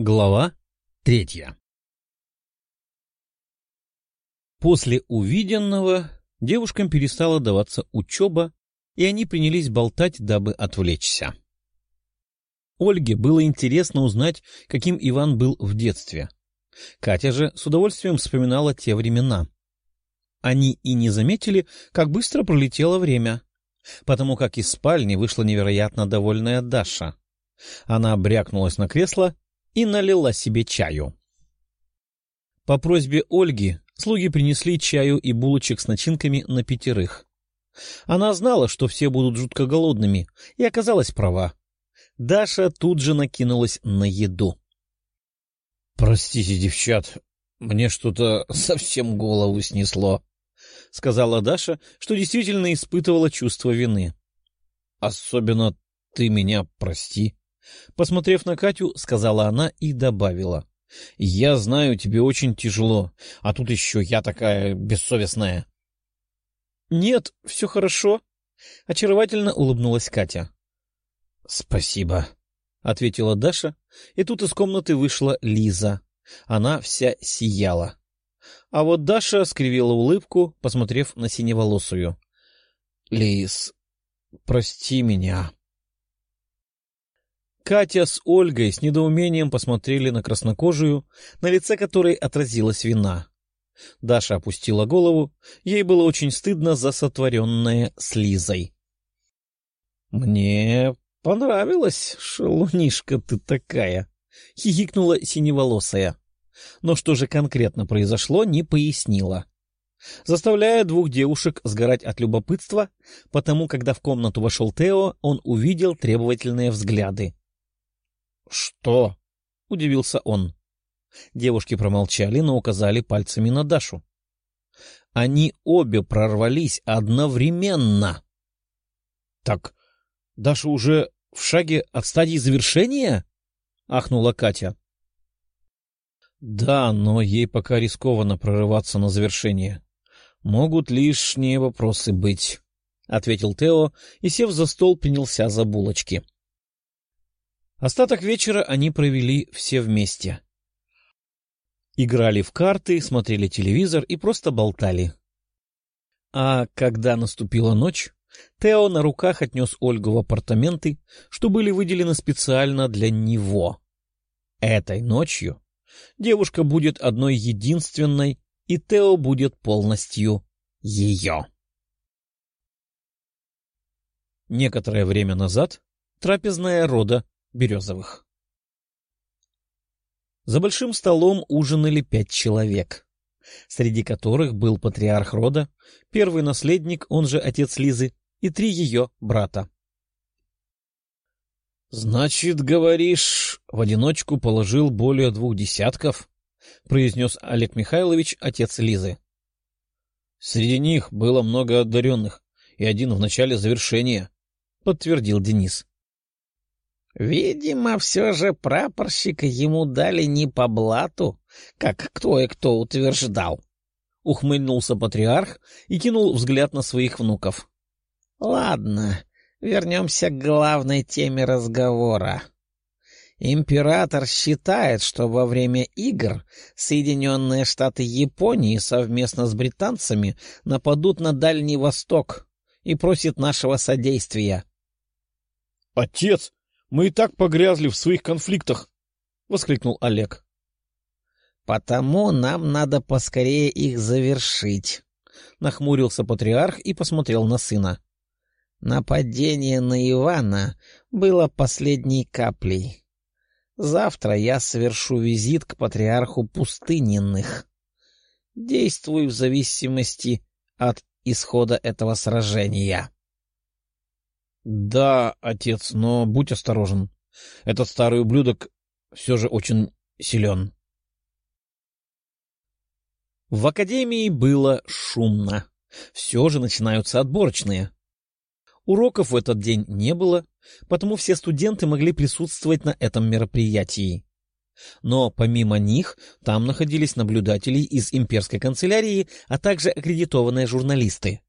Глава третья После увиденного девушкам перестала даваться учеба, и они принялись болтать, дабы отвлечься. Ольге было интересно узнать, каким Иван был в детстве. Катя же с удовольствием вспоминала те времена. Они и не заметили, как быстро пролетело время, потому как из спальни вышла невероятно довольная Даша. Она брякнулась на кресло и налила себе чаю. По просьбе Ольги слуги принесли чаю и булочек с начинками на пятерых. Она знала, что все будут жутко голодными, и оказалась права. Даша тут же накинулась на еду. — Простите, девчат, мне что-то совсем голову снесло, — сказала Даша, что действительно испытывала чувство вины. — Особенно ты меня прости. Посмотрев на Катю, сказала она и добавила. — Я знаю, тебе очень тяжело, а тут еще я такая бессовестная. — Нет, все хорошо, — очаровательно улыбнулась Катя. — Спасибо, — ответила Даша, и тут из комнаты вышла Лиза. Она вся сияла. А вот Даша скривила улыбку, посмотрев на синеволосую. — Лиз, прости меня. Катя с Ольгой с недоумением посмотрели на краснокожую, на лице которой отразилась вина. Даша опустила голову, ей было очень стыдно за сотворенное с Мне понравилось, шалунишка ты такая, — хихикнула синеволосая. Но что же конкретно произошло, не пояснила. Заставляя двух девушек сгорать от любопытства, потому когда в комнату вошел Тео, он увидел требовательные взгляды. «Что?» — удивился он. Девушки промолчали, но указали пальцами на Дашу. Они обе прорвались одновременно. «Так Даша уже в шаге от стадии завершения?» — ахнула Катя. «Да, но ей пока рискованно прорываться на завершение. Могут лишние вопросы быть», — ответил Тео и, сев за стол, принялся за булочки. — Остаток вечера они провели все вместе. Играли в карты, смотрели телевизор и просто болтали. А когда наступила ночь, Тео на руках отнес Ольгу в апартаменты, что были выделены специально для него. Этой ночью девушка будет одной единственной, и Тео будет полностью ее. Некоторое время назад трапезная рода Березовых. За большим столом ужинали пять человек, среди которых был патриарх рода, первый наследник, он же отец Лизы, и три ее брата. — Значит, говоришь, в одиночку положил более двух десятков? — произнес Олег Михайлович, отец Лизы. — Среди них было много одаренных, и один в начале завершения, — подтвердил Денис. Видимо, все же прапорщика ему дали не по блату, как кто и кто утверждал. Ухмыльнулся патриарх и кинул взгляд на своих внуков. — Ладно, вернемся к главной теме разговора. Император считает, что во время игр Соединенные Штаты Японии совместно с британцами нападут на Дальний Восток и просит нашего содействия. — Отец, мы и так погрязли в своих конфликтах, — воскликнул Олег. — Потому нам надо поскорее их завершить, — нахмурился патриарх и посмотрел на сына. Нападение на Ивана было последней каплей. Завтра я совершу визит к патриарху пустыненных. Действуй в зависимости от исхода этого сражения. — Да, отец, но будь осторожен. Этот старый ублюдок все же очень силен. В академии было шумно. Все же начинаются отборочные. Уроков в этот день не было, потому все студенты могли присутствовать на этом мероприятии. Но помимо них там находились наблюдатели из имперской канцелярии, а также аккредитованные журналисты.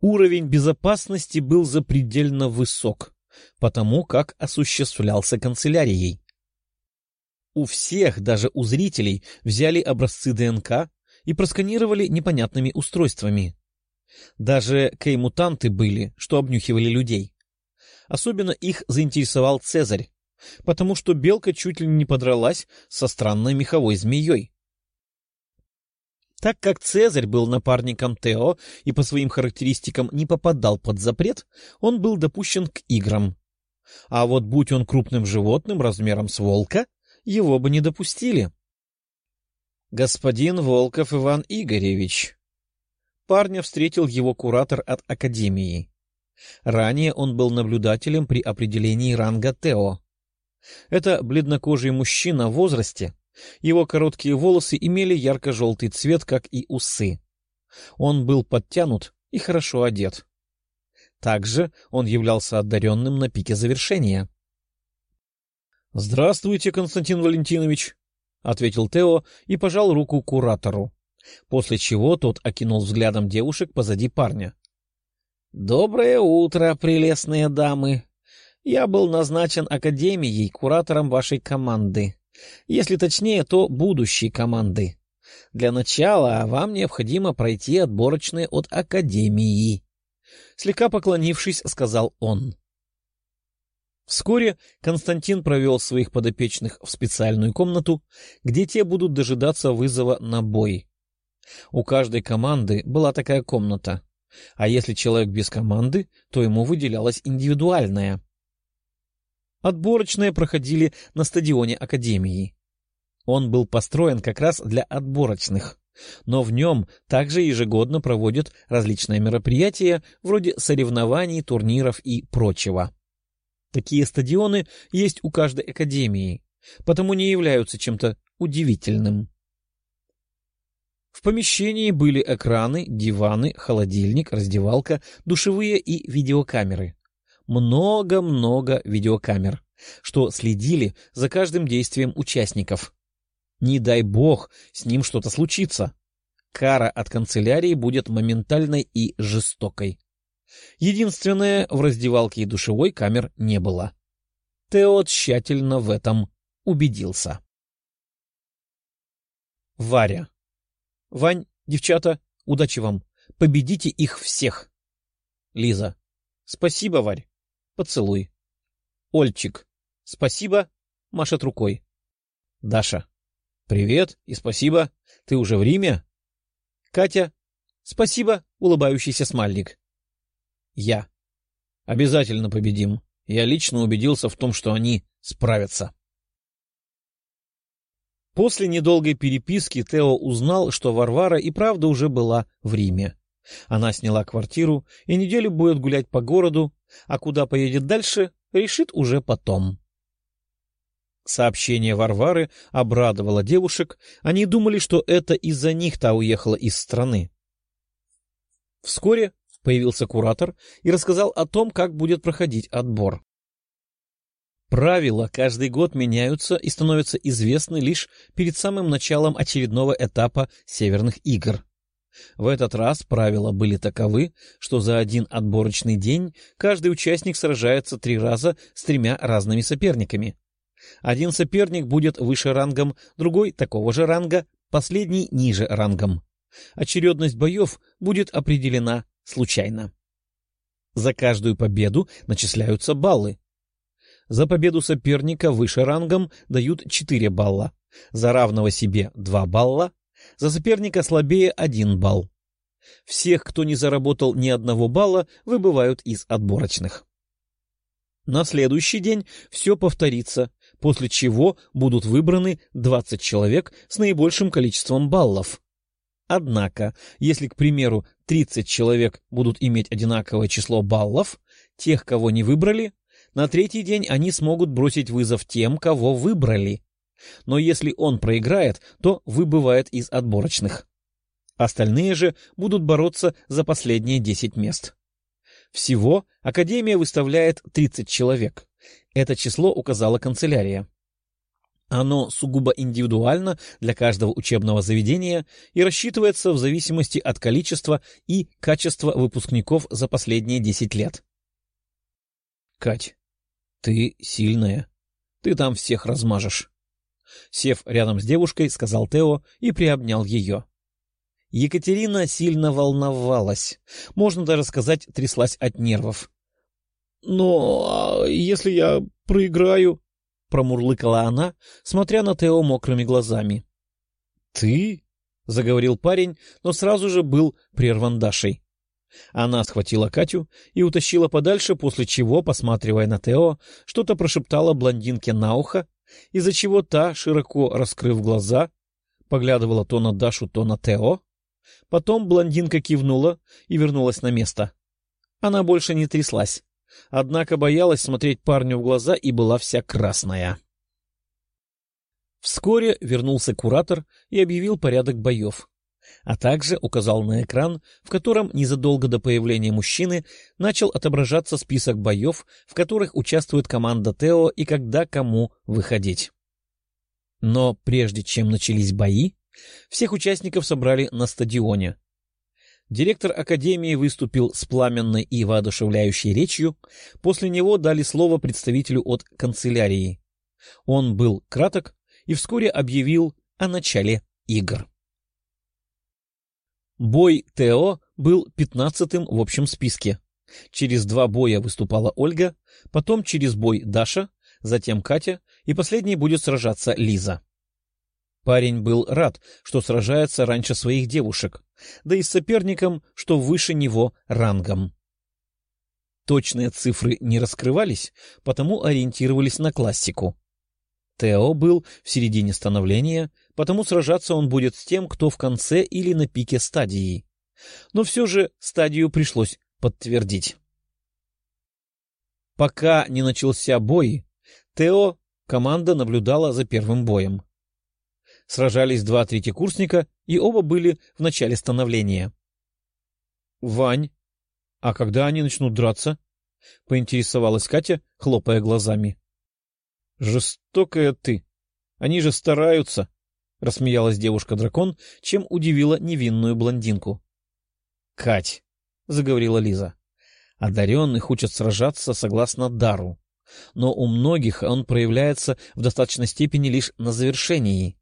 Уровень безопасности был запредельно высок, потому как осуществлялся канцелярией. У всех, даже у зрителей, взяли образцы ДНК и просканировали непонятными устройствами. Даже кей-мутанты были, что обнюхивали людей. Особенно их заинтересовал Цезарь, потому что белка чуть ли не подралась со странной меховой змеей. Так как Цезарь был напарником Тео и по своим характеристикам не попадал под запрет, он был допущен к играм. А вот будь он крупным животным размером с волка, его бы не допустили. «Господин Волков Иван Игоревич». Парня встретил его куратор от Академии. Ранее он был наблюдателем при определении ранга Тео. Это бледнокожий мужчина в возрасте. Его короткие волосы имели ярко-желтый цвет, как и усы. Он был подтянут и хорошо одет. Также он являлся одаренным на пике завершения. — Здравствуйте, Константин Валентинович, — ответил Тео и пожал руку куратору, после чего тот окинул взглядом девушек позади парня. — Доброе утро, прелестные дамы! Я был назначен Академией куратором вашей команды. Если точнее, то будущей команды. Для начала вам необходимо пройти отборочные от Академии. Слегка поклонившись, сказал он. Вскоре Константин провел своих подопечных в специальную комнату, где те будут дожидаться вызова на бой. У каждой команды была такая комната, а если человек без команды, то ему выделялась индивидуальная. Отборочные проходили на стадионе Академии. Он был построен как раз для отборочных, но в нем также ежегодно проводят различные мероприятия вроде соревнований, турниров и прочего. Такие стадионы есть у каждой академии, потому не являются чем-то удивительным. В помещении были экраны, диваны, холодильник, раздевалка, душевые и видеокамеры много-много видеокамер, что следили за каждым действием участников. Не дай бог, с ним что-то случится. Кара от канцелярии будет моментальной и жестокой. Единственное, в раздевалке и душевой камер не было. Тео тщательно в этом убедился. Варя. Вань, девчата, удачи вам. Победите их всех. Лиза. Спасибо, Варь. Поцелуй. Ольчик. Спасибо. Машет рукой. Даша. Привет и спасибо. Ты уже в Риме? Катя. Спасибо. Улыбающийся смайлик. Я. Обязательно победим. Я лично убедился в том, что они справятся. После недолгой переписки Тео узнал, что Варвара и правда уже была в Риме. Она сняла квартиру и неделю будет гулять по городу, а куда поедет дальше, решит уже потом. Сообщение Варвары обрадовало девушек, они думали, что это из-за них та уехала из страны. Вскоре появился куратор и рассказал о том, как будет проходить отбор. Правила каждый год меняются и становятся известны лишь перед самым началом очередного этапа Северных игр. В этот раз правила были таковы, что за один отборочный день каждый участник сражается три раза с тремя разными соперниками. Один соперник будет выше рангом, другой такого же ранга, последний ниже рангом. Очередность боев будет определена случайно. За каждую победу начисляются баллы. За победу соперника выше рангом дают 4 балла, за равного себе 2 балла, за соперника слабее один балл. Всех, кто не заработал ни одного балла, выбывают из отборочных. На следующий день все повторится, после чего будут выбраны 20 человек с наибольшим количеством баллов. Однако, если, к примеру, 30 человек будут иметь одинаковое число баллов, тех, кого не выбрали, на третий день они смогут бросить вызов тем, кого выбрали. Но если он проиграет, то выбывает из отборочных. Остальные же будут бороться за последние 10 мест. Всего Академия выставляет 30 человек. Это число указала канцелярия. Оно сугубо индивидуально для каждого учебного заведения и рассчитывается в зависимости от количества и качества выпускников за последние 10 лет. Кать, ты сильная. Ты там всех размажешь. — сев рядом с девушкой, сказал Тео и приобнял ее. Екатерина сильно волновалась, можно даже сказать, тряслась от нервов. — Но а если я проиграю? — промурлыкала она, смотря на Тео мокрыми глазами. — Ты? — заговорил парень, но сразу же был прерван Дашей. Она схватила Катю и утащила подальше, после чего, посматривая на Тео, что-то прошептала блондинке на ухо, из-за чего та, широко раскрыв глаза, поглядывала то на Дашу, то на Тео. Потом блондинка кивнула и вернулась на место. Она больше не тряслась, однако боялась смотреть парню в глаза и была вся красная. Вскоре вернулся куратор и объявил порядок боев, а также указал на экран, в котором незадолго до появления мужчины начал отображаться список боев, в которых участвует команда Тео и когда кому выходить. Но прежде чем начались бои, всех участников собрали на стадионе. Директор Академии выступил с пламенной и воодушевляющей речью, после него дали слово представителю от канцелярии. Он был краток и вскоре объявил о начале игр. Бой ТО был пятнадцатым в общем списке. Через два боя выступала Ольга, потом через бой Даша, затем Катя, и последней будет сражаться Лиза. Парень был рад, что сражается раньше своих девушек, да и с соперником, что выше него рангом. Точные цифры не раскрывались, потому ориентировались на классику. Тео был в середине становления, потому сражаться он будет с тем, кто в конце или на пике стадии. Но все же стадию пришлось подтвердить. Пока не начался бой, Тео команда наблюдала за первым боем. Сражались два третьекурсника, и оба были в начале становления. — Вань, а когда они начнут драться? — поинтересовалась Катя, хлопая глазами. — Жестокая ты. Они же стараются, — рассмеялась девушка-дракон, чем удивила невинную блондинку. — Кать, — заговорила Лиза, — одаренных учат сражаться согласно дару, но у многих он проявляется в достаточной степени лишь на завершении.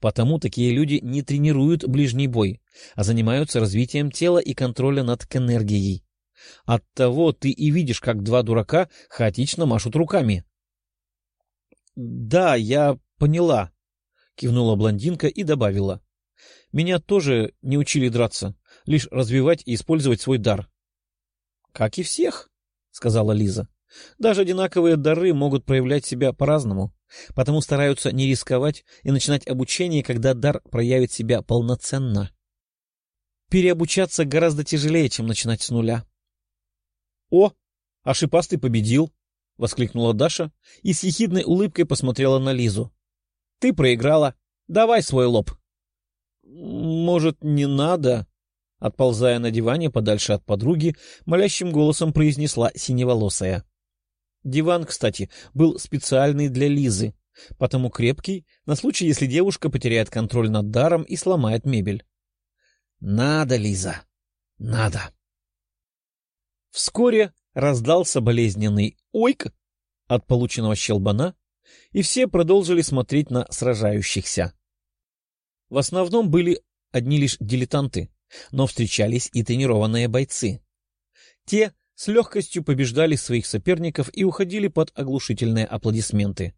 Потому такие люди не тренируют ближний бой, а занимаются развитием тела и контроля над энергией. Оттого ты и видишь, как два дурака хаотично машут руками. — Да, я поняла, — кивнула блондинка и добавила. — Меня тоже не учили драться, лишь развивать и использовать свой дар. — Как и всех, — сказала Лиза. — Даже одинаковые дары могут проявлять себя по-разному потому стараются не рисковать и начинать обучение, когда дар проявит себя полноценно. Переобучаться гораздо тяжелее, чем начинать с нуля. — О, а шипастый победил! — воскликнула Даша и с ехидной улыбкой посмотрела на Лизу. — Ты проиграла. Давай свой лоб. — Может, не надо? — отползая на диване подальше от подруги, молящим голосом произнесла синеволосая. — Диван, кстати, был специальный для Лизы, потому крепкий, на случай, если девушка потеряет контроль над даром и сломает мебель. «Надо, Лиза, надо!» Вскоре раздался болезненный «ойк» от полученного щелбана, и все продолжили смотреть на сражающихся. В основном были одни лишь дилетанты, но встречались и тренированные бойцы. Те, с легкостью побеждали своих соперников и уходили под оглушительные аплодисменты.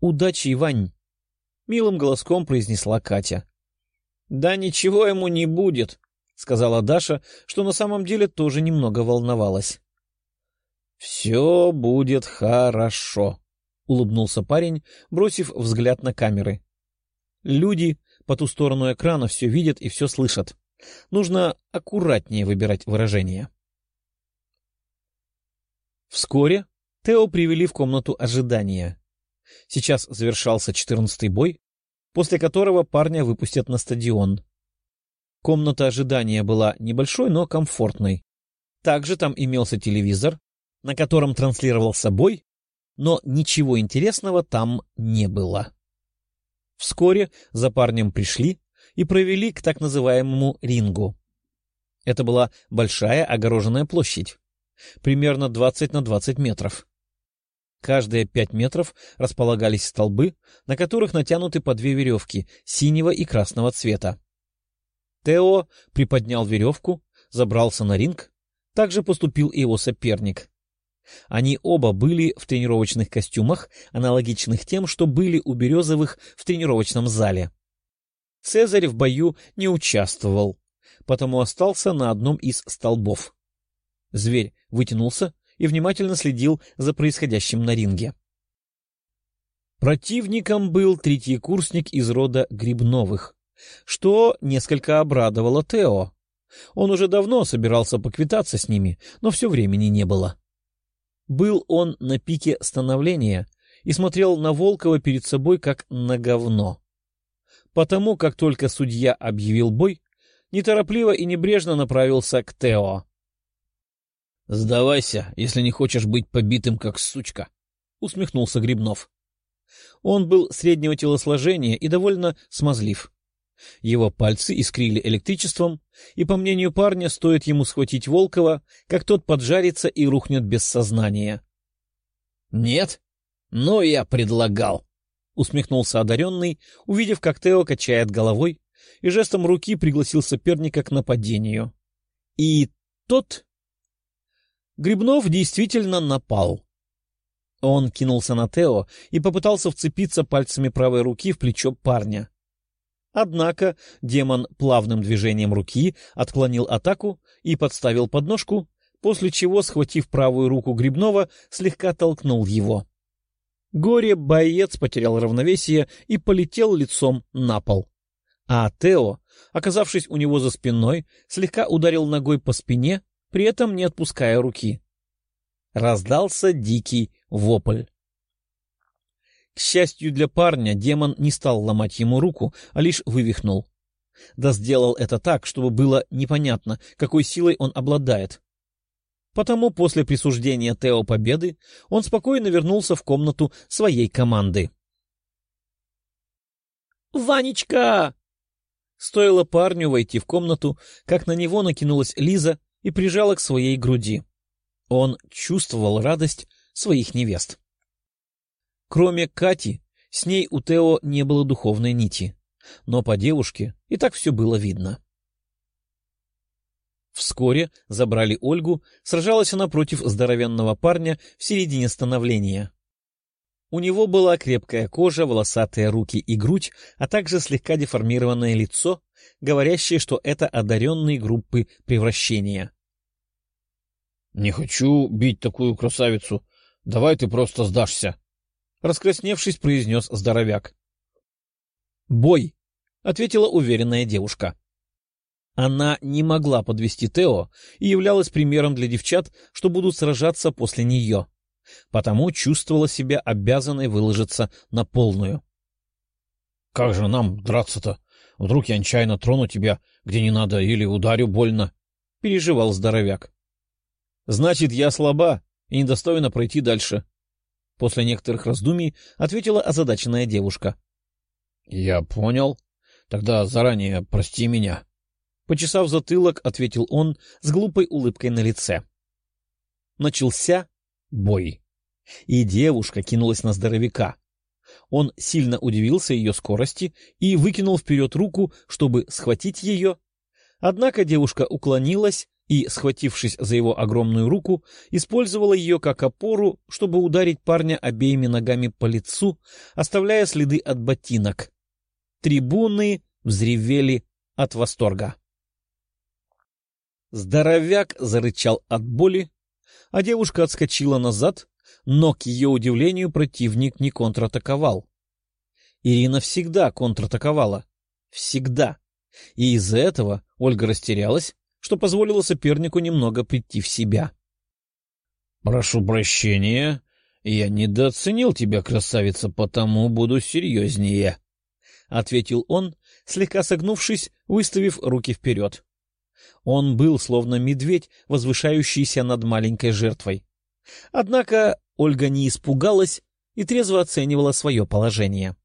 «Удачи, Ивань!» — милым голоском произнесла Катя. «Да ничего ему не будет», — сказала Даша, что на самом деле тоже немного волновалась. «Все будет хорошо», — улыбнулся парень, бросив взгляд на камеры. «Люди по ту сторону экрана все видят и все слышат. Нужно аккуратнее выбирать выражения». Вскоре Тео привели в комнату ожидания. Сейчас завершался четырнадцатый бой, после которого парня выпустят на стадион. Комната ожидания была небольшой, но комфортной. Также там имелся телевизор, на котором транслировался бой, но ничего интересного там не было. Вскоре за парнем пришли и провели к так называемому рингу. Это была большая огороженная площадь примерно 20 на 20 метров. Каждые пять метров располагались столбы, на которых натянуты по две веревки синего и красного цвета. Тео приподнял веревку, забрался на ринг, также поступил и его соперник. Они оба были в тренировочных костюмах, аналогичных тем, что были у Березовых в тренировочном зале. Цезарь в бою не участвовал, потому остался на одном из столбов. Зверь вытянулся и внимательно следил за происходящим на ринге. Противником был третий курсник из рода Грибновых, что несколько обрадовало Тео. Он уже давно собирался поквитаться с ними, но все времени не было. Был он на пике становления и смотрел на Волкова перед собой как на говно. Потому как только судья объявил бой, неторопливо и небрежно направился к Тео. — Сдавайся, если не хочешь быть побитым, как сучка, — усмехнулся Грибнов. Он был среднего телосложения и довольно смазлив. Его пальцы искрили электричеством, и, по мнению парня, стоит ему схватить Волкова, как тот поджарится и рухнет без сознания. — Нет? Но я предлагал, — усмехнулся одаренный, увидев, как Тео качает головой, и жестом руки пригласил соперника к нападению. И тот... Грибнов действительно напал. Он кинулся на Тео и попытался вцепиться пальцами правой руки в плечо парня. Однако демон плавным движением руки отклонил атаку и подставил подножку, после чего, схватив правую руку Грибнова, слегка толкнул его. Горе-боец потерял равновесие и полетел лицом на пол. А Тео, оказавшись у него за спиной, слегка ударил ногой по спине, при этом не отпуская руки. Раздался дикий вопль. К счастью для парня, демон не стал ломать ему руку, а лишь вывихнул. Да сделал это так, чтобы было непонятно, какой силой он обладает. Потому после присуждения Тео победы он спокойно вернулся в комнату своей команды. «Ванечка!» Стоило парню войти в комнату, как на него накинулась Лиза и прижала к своей груди. Он чувствовал радость своих невест. Кроме Кати, с ней у Тео не было духовной нити, но по девушке и так все было видно. Вскоре забрали Ольгу, сражалась она против здоровенного парня в середине становления. У него была крепкая кожа, волосатые руки и грудь, а также слегка деформированное лицо, говорящее, что это одаренный группы превращения. — Не хочу бить такую красавицу. Давай ты просто сдашься, — раскрасневшись, произнес здоровяк. «Бой!» — ответила уверенная девушка. Она не могла подвести Тео и являлась примером для девчат, что будут сражаться после нее, потому чувствовала себя обязанной выложиться на полную. — Как же нам драться-то? Вдруг я нечаянно трону тебя, где не надо, или ударю больно? — переживал здоровяк. — Значит, я слаба и недостойна пройти дальше. После некоторых раздумий ответила озадаченная девушка. — Я понял. Тогда заранее прости меня. Почесав затылок, ответил он с глупой улыбкой на лице. Начался бой. И девушка кинулась на здоровяка. Он сильно удивился ее скорости и выкинул вперед руку, чтобы схватить ее. Однако девушка уклонилась и, схватившись за его огромную руку, использовала ее как опору, чтобы ударить парня обеими ногами по лицу, оставляя следы от ботинок. Трибуны взревели от восторга. Здоровяк зарычал от боли, а девушка отскочила назад, но, к ее удивлению, противник не контратаковал. Ирина всегда контратаковала. Всегда. И из-за этого Ольга растерялась что позволило сопернику немного прийти в себя. — Прошу прощения, я недооценил тебя, красавица, потому буду серьезнее, — ответил он, слегка согнувшись, выставив руки вперед. Он был словно медведь, возвышающийся над маленькой жертвой. Однако Ольга не испугалась и трезво оценивала свое положение.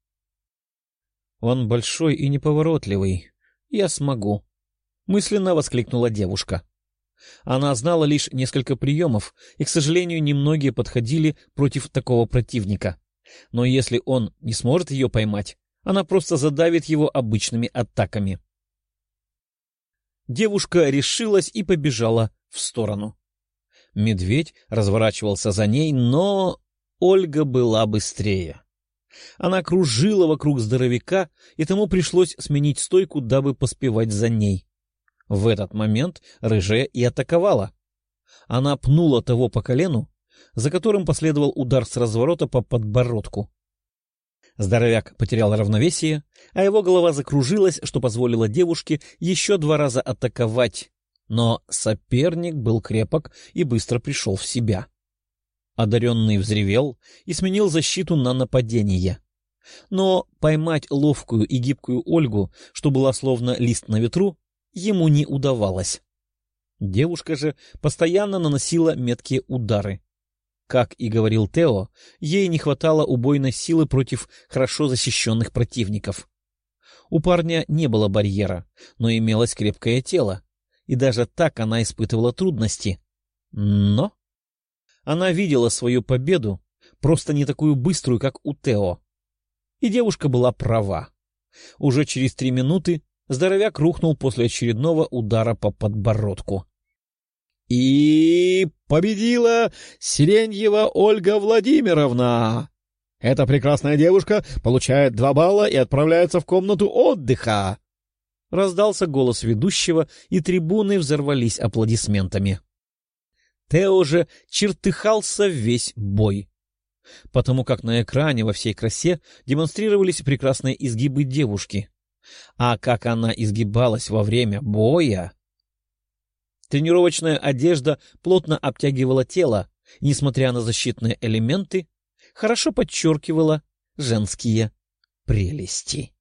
— Он большой и неповоротливый. Я смогу, — мысленно воскликнула девушка. Она знала лишь несколько приемов, и, к сожалению, немногие подходили против такого противника. Но если он не сможет ее поймать, она просто задавит его обычными атаками. Девушка решилась и побежала в сторону. Медведь разворачивался за ней, но Ольга была быстрее. Она кружила вокруг здоровяка, и тому пришлось сменить стойку, дабы поспевать за ней. В этот момент рыжая и атаковала. Она пнула того по колену, за которым последовал удар с разворота по подбородку. Здоровяк потерял равновесие, а его голова закружилась, что позволило девушке еще два раза атаковать. Но соперник был крепок и быстро пришел в себя. Одаренный взревел и сменил защиту на нападение. Но поймать ловкую и гибкую Ольгу, что была словно лист на ветру, ему не удавалось. Девушка же постоянно наносила меткие удары. Как и говорил Тео, ей не хватало убойной силы против хорошо защищенных противников. У парня не было барьера, но имелось крепкое тело, и даже так она испытывала трудности. Но она видела свою победу, просто не такую быструю, как у Тео. И девушка была права. Уже через три минуты здоровяк рухнул после очередного удара по подбородку. И победила Сиреньева Ольга Владимировна. Эта прекрасная девушка получает два балла и отправляется в комнату отдыха. Раздался голос ведущего, и трибуны взорвались аплодисментами. Тео же чертыхался весь бой. Потому как на экране во всей красе демонстрировались прекрасные изгибы девушки. А как она изгибалась во время боя... Тренировочная одежда плотно обтягивала тело, несмотря на защитные элементы, хорошо подчеркивала женские прелести.